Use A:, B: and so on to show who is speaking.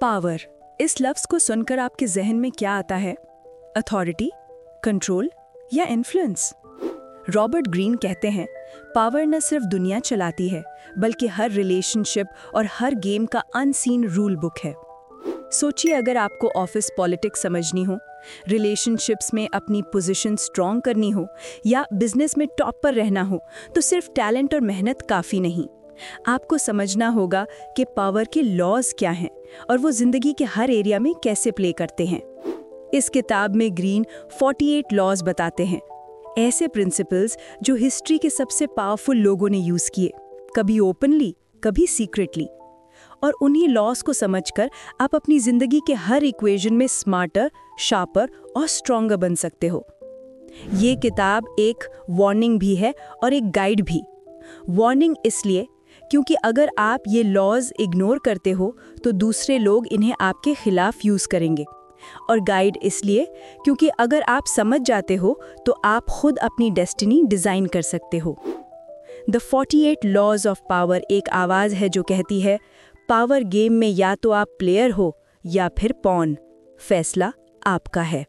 A: Power. इस लफ्ज को सुनकर आपके जहन में क्या आता है? अथॉरिटी कंट्रोल या इन्फ्लुएंस रॉबर्ट ग्रीन कहते हैं, पावर न सिर्फ़ दुनिया चलाती है, बल्कि हर रिलेशनशिप और हर गेम का अनसीन रूल बुक है। सोचिए अगर आपको ऑफ़िस पॉलिटिक्स समझनी हो रिलेशनशिप्स में अपनी पोजीशन स्ट्रॉन्ग करनी हो, या बिज़नेस में टॉप पर रहना हो तो सिर्फ़ टैलेंट और मेहनत काफ़ी नहीं। आपको समझना होगा कि पावर के लॉज क्या हैं और वो ज़िंदगी के हर एरिया में कैसे प्ले करते हैं। इस किताब में ग्रीन 48 लॉज बताते हैं। ऐसे प्रिंसिपल्स जो हिस्ट्री के सबसे पावरफुल लोगों ने यूज़ किए, कभी ओपनली कभी सीक्रेटली और उन्हीं लॉस को समझकर आप अपनी ज़िंदगी के हर इक्वेशन में स्मार्टर शार्पर और स्ट्रॉन्गर बन सकते हो। ये किताब एक वार्निंग भी है और एक गाइड भी। वार्निंग इसलिए क्योंकि अगर आप ये लॉज इग्नोर करते हो तो दूसरे लोग इन्हें आपके खिलाफ यूज़ करेंगे। और गाइड इसलिए, क्योंकि अगर आप समझ जाते हो तो आप खुद अपनी डेस्टिनी डिज़ाइन कर सकते हो। द 48 लॉज ऑफ़ पावर एक आवाज़ है जो कहती है पावर गेम में या तो आप प्लेयर हो, या फिर पॉन फैसला आपका है।